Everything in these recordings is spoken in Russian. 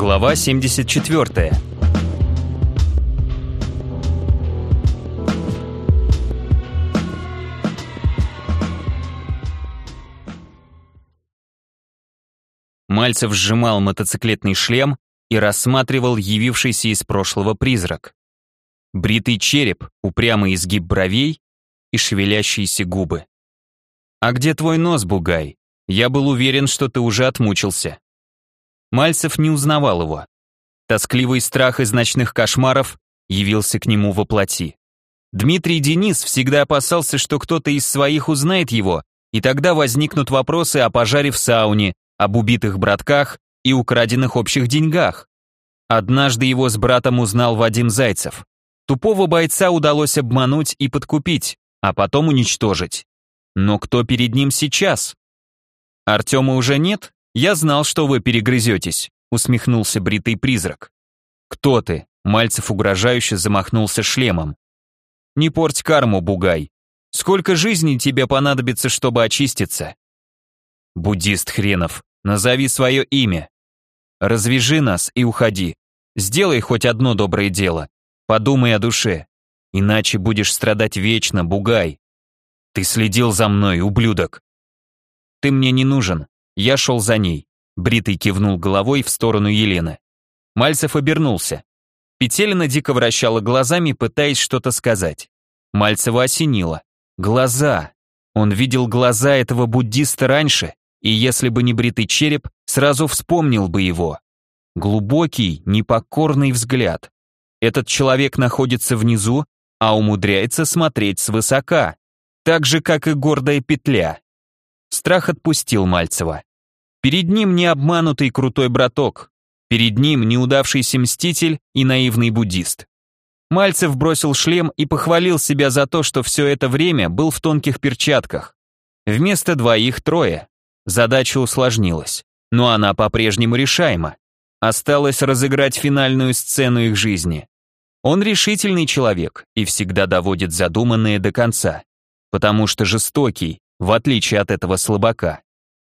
Глава 74. Мальцев сжимал мотоциклетный шлем и рассматривал явившийся из прошлого призрак. Бритый череп, упрямый изгиб бровей и шевелящиеся губы. «А где твой нос, Бугай? Я был уверен, что ты уже отмучился». Мальцев не узнавал его. Тоскливый страх из ночных кошмаров явился к нему во плоти. Дмитрий Денис всегда опасался, что кто-то из своих узнает его, и тогда возникнут вопросы о пожаре в сауне, об убитых братках и украденных общих деньгах. Однажды его с братом узнал Вадим Зайцев. Тупого бойца удалось обмануть и подкупить, а потом уничтожить. Но кто перед ним сейчас? Артема уже нет? Я знал, что вы перегрызетесь, усмехнулся бритый призрак. Кто ты? Мальцев угрожающе замахнулся шлемом. Не порть карму, бугай. Сколько жизней тебе понадобится, чтобы очиститься? Буддист хренов, назови свое имя. Развяжи нас и уходи. Сделай хоть одно доброе дело. Подумай о душе. Иначе будешь страдать вечно, бугай. Ты следил за мной, ублюдок. Ты мне не нужен. Я шел за ней. Бритый кивнул головой в сторону Елены. Мальцев обернулся. Петелина дико вращала глазами, пытаясь что-то сказать. Мальцева осенило. Глаза. Он видел глаза этого буддиста раньше, и если бы не бритый череп, сразу вспомнил бы его. Глубокий, непокорный взгляд. Этот человек находится внизу, а умудряется смотреть свысока, так же, как и гордая петля. Страх отпустил Мальцева. Перед ним не обманутый крутой браток, перед ним неудавшийся мститель и наивный буддист. Мальцев бросил шлем и похвалил себя за то, что все это время был в тонких перчатках. Вместо двоих трое. Задача усложнилась, но она по-прежнему решаема. Осталось разыграть финальную сцену их жизни. Он решительный человек и всегда доводит задуманное до конца, потому что жестокий, в отличие от этого слабака.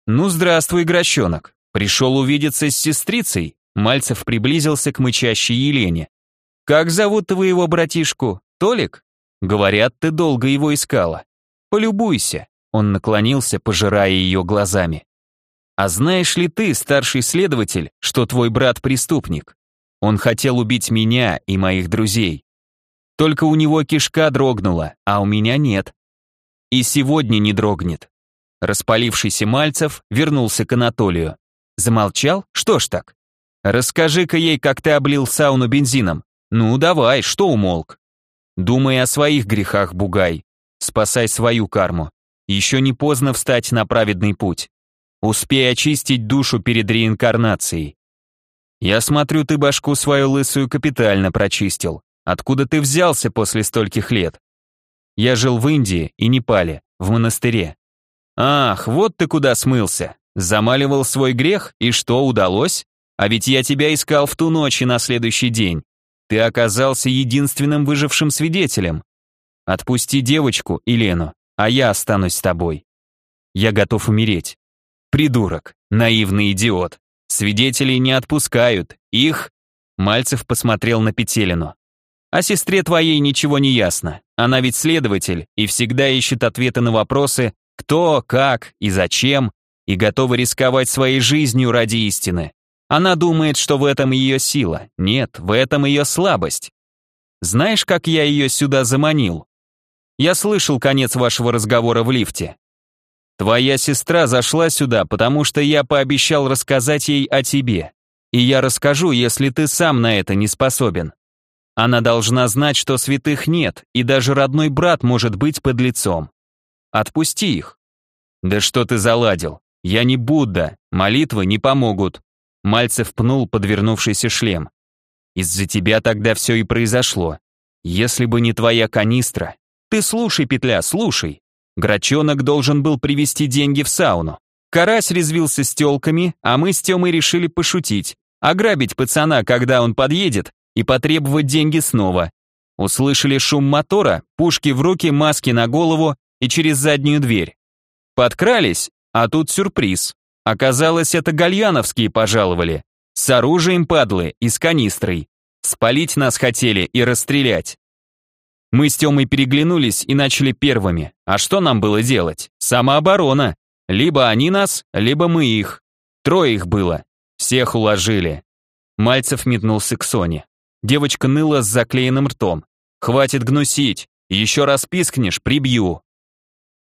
«Ну, здравствуй, Грощенок. Пришел увидеться с сестрицей?» Мальцев приблизился к мычащей Елене. «Как зовут твоего братишку? Толик? Говорят, ты долго его искала. Полюбуйся». Он наклонился, пожирая ее глазами. А знаешь ли ты, старший следователь, что твой брат преступник? Он хотел убить меня и моих друзей. Только у него кишка дрогнула, а у меня нет. И сегодня не дрогнет. Распалившийся Мальцев вернулся к Анатолию. Замолчал? Что ж так? Расскажи-ка ей, как ты облил сауну бензином. Ну, давай, что умолк? Думай о своих грехах, Бугай. Спасай свою карму. Еще не поздно встать на праведный путь. Успей очистить душу перед реинкарнацией. Я смотрю, ты башку свою лысую капитально прочистил. Откуда ты взялся после стольких лет? Я жил в Индии и Непале, в монастыре. Ах, вот ты куда смылся. Замаливал свой грех, и что, удалось? А ведь я тебя искал в ту ночь и на следующий день. Ты оказался единственным выжившим свидетелем. Отпусти девочку, Елену, а я останусь с тобой. Я готов умереть. Придурок, наивный идиот. Свидетелей не отпускают, их... Мальцев посмотрел на Петелину. О сестре твоей ничего не ясно. Она ведь следователь и всегда ищет ответы на вопросы кто, как и зачем, и готова рисковать своей жизнью ради истины. Она думает, что в этом ее сила. Нет, в этом ее слабость. Знаешь, как я ее сюда заманил? Я слышал конец вашего разговора в лифте. Твоя сестра зашла сюда, потому что я пообещал рассказать ей о тебе. И я расскажу, если ты сам на это не способен. Она должна знать, что святых нет, и даже родной брат может быть под лицом. Отпусти их. Да что ты заладил? Я не Будда, молитвы не помогут. Мальцев пнул подвернувшийся шлем. Из-за тебя тогда все и произошло. Если бы не твоя канистра. Ты слушай, петля, слушай. Грачонок должен был привезти деньги в сауну. Карась резвился с телками, а мы с Тёмой решили пошутить, ограбить пацана, когда он подъедет, и потребовать деньги снова. Услышали шум мотора, пушки в руки, маски на голову и через заднюю дверь. Подкрались, а тут сюрприз. Оказалось, это гальяновские пожаловали. С оружием, падлы, и с канистрой. Спалить нас хотели и расстрелять. Мы с Тёмой переглянулись и начали первыми. А что нам было делать? Самооборона. Либо они нас, либо мы их. Трое их было. Всех уложили. Мальцев метнулся к Соне. Девочка ныла с заклеенным ртом. «Хватит гнусить! Еще раз пискнешь, прибью!»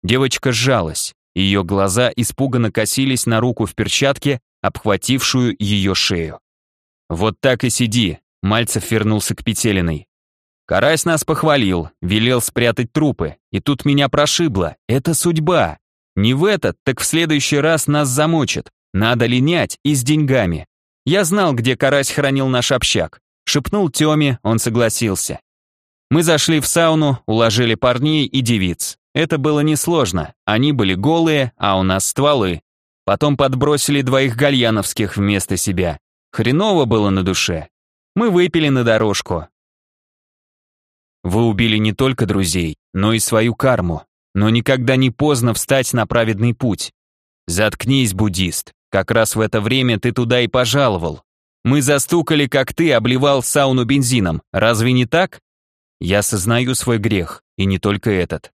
Девочка сжалась. Ее глаза испуганно косились на руку в перчатке, обхватившую ее шею. «Вот так и сиди», — Мальцев вернулся к Петелиной. Карась нас похвалил, велел спрятать трупы, и тут меня прошибло. Это судьба. Не в этот, так в следующий раз нас замочат. Надо линять и с деньгами. Я знал, где Карась хранил наш общак. Шепнул Тёме, он согласился. Мы зашли в сауну, уложили парней и девиц. Это было несложно. Они были голые, а у нас стволы. Потом подбросили двоих гальяновских вместо себя. Хреново было на душе. Мы выпили на дорожку. Вы убили не только друзей, но и свою карму. Но никогда не поздно встать на праведный путь. Заткнись, буддист. Как раз в это время ты туда и пожаловал. Мы застукали, как ты обливал сауну бензином. Разве не так? Я сознаю свой грех, и не только этот.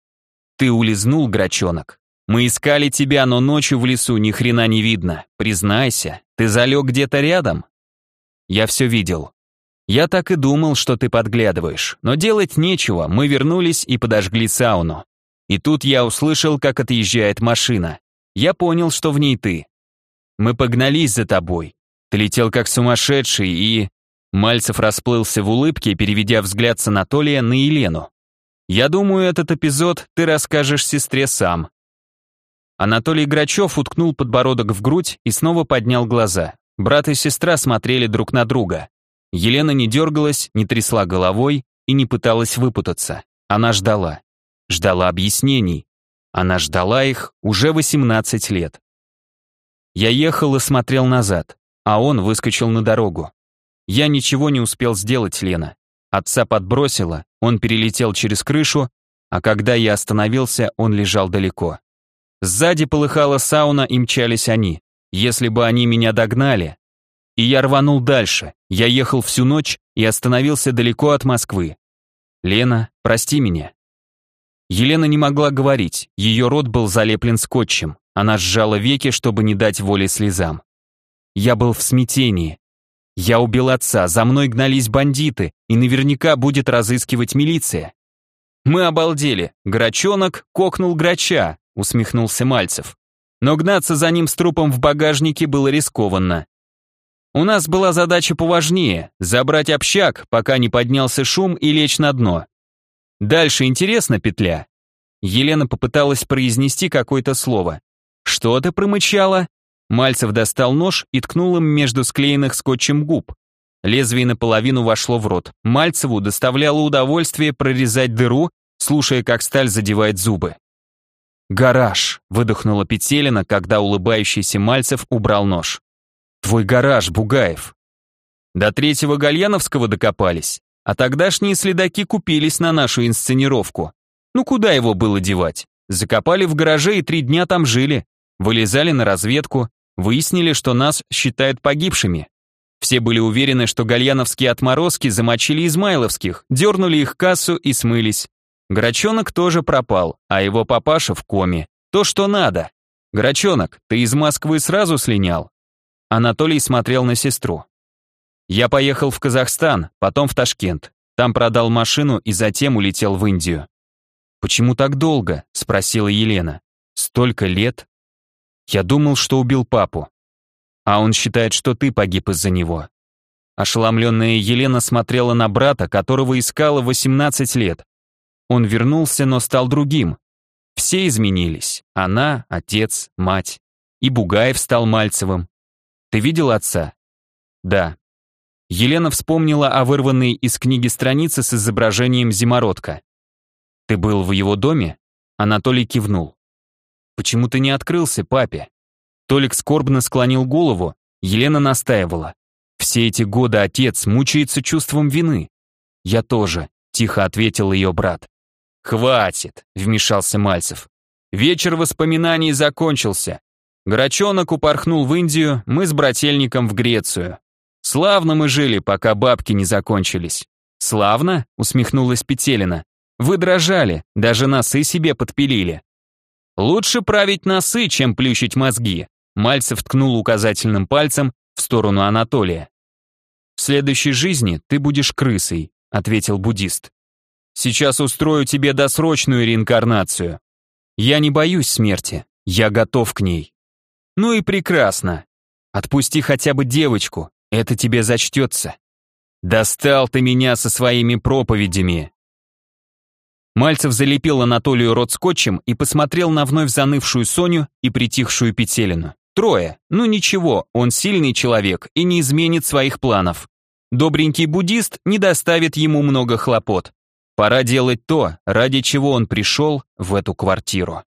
Ты улизнул, грачонок. Мы искали тебя, но ночью в лесу ни хрена не видно. Признайся, ты залег где-то рядом? Я все видел. Я так и думал, что ты подглядываешь. Но делать нечего, мы вернулись и подожгли сауну. И тут я услышал, как отъезжает машина. Я понял, что в ней ты. Мы погнались за тобой. Ты летел как сумасшедший и... Мальцев расплылся в улыбке, переведя взгляд с Анатолия на Елену. «Я думаю, этот эпизод ты расскажешь сестре сам. Анатолий Грачев уткнул подбородок в грудь и снова поднял глаза. Брат и сестра смотрели друг на друга. Елена не дергалась, не трясла головой и не пыталась выпутаться. Она ждала. Ждала объяснений. Она ждала их уже 18 лет. Я ехал и смотрел назад, а он выскочил на дорогу. Я ничего не успел сделать, Лена. Отца подбросило, он перелетел через крышу, а когда я остановился, он лежал далеко. Сзади полыхала сауна и мчались они. Если бы они меня догнали... И я рванул дальше. Я ехал всю ночь и остановился далеко от Москвы. Лена, прости меня. Елена не могла говорить, ее рот был залеплен скотчем. Она сжала веки, чтобы не дать воли слезам. Я был в смятении. Я убил отца, за мной гнались бандиты, и наверняка будет разыскивать милиция. Мы обалдели. Грачонок кокнул грача, усмехнулся Мальцев. Но гнаться за ним с трупом в багажнике было рискованно. У нас была задача поважнее — забрать общак, пока не поднялся шум и лечь на дно. Дальше интересно, петля. Елена попыталась произнести какое-то слово. Что ты промычала? Мальцев достал нож и ткнул им между склеенных скотчем губ. Лезвие наполовину вошло в рот. Мальцеву доставляло удовольствие прорезать дыру, слушая, как сталь задевает зубы. «Гараж», — выдохнула Петелина, когда улыбающийся Мальцев убрал нож. «Твой гараж, Бугаев». До третьего Гальяновского докопались, а тогдашние следаки купились на нашу инсценировку. Ну куда его было девать? Закопали в гараже и три дня там жили. Вылезали на разведку, выяснили, что нас считают погибшими. Все были уверены, что гальяновские отморозки замочили измайловских, дернули их кассу и смылись. Грачонок тоже пропал, а его папаша в коме. То, что надо. Грачонок, ты из Москвы сразу слинял? Анатолий смотрел на сестру. Я поехал в Казахстан, потом в Ташкент. Там продал машину и затем улетел в Индию. «Почему так долго?» — спросила Елена. «Столько лет?» «Я думал, что убил папу. А он считает, что ты погиб из-за него». Ошеломленная Елена смотрела на брата, которого искала 18 лет. Он вернулся, но стал другим. Все изменились. Она, отец, мать. И Бугаев стал Мальцевым. Ты видел отца? Да. Елена вспомнила о вырванной из книги странице с изображением зимородка. Ты был в его доме? Анатолий кивнул. Почему ты не открылся папе? Толик скорбно склонил голову, Елена настаивала. Все эти годы отец мучается чувством вины. Я тоже, тихо ответил ее брат. «Хватит», — вмешался Мальцев. «Вечер воспоминаний закончился. Грачонок упорхнул в Индию, мы с брательником в Грецию. Славно мы жили, пока бабки не закончились. Славно? усмехнулась Петелина. Вы дрожали, даже носы себе подпилили. Лучше править носы, чем плющить мозги. Мальцев ткнул указательным пальцем в сторону Анатолия. В следующей жизни ты будешь крысой, ответил буддист. Сейчас устрою тебе досрочную реинкарнацию. Я не боюсь смерти, я готов к ней. Ну и прекрасно. Отпусти хотя бы девочку, это тебе зачтется. Достал ты меня со своими проповедями. Мальцев залепил Анатолию рот скотчем и посмотрел на вновь занывшую Соню и притихшую Петелину. Трое. Ну ничего, он сильный человек и не изменит своих планов. Добренький буддист не доставит ему много хлопот. Пора делать то, ради чего он пришел в эту квартиру.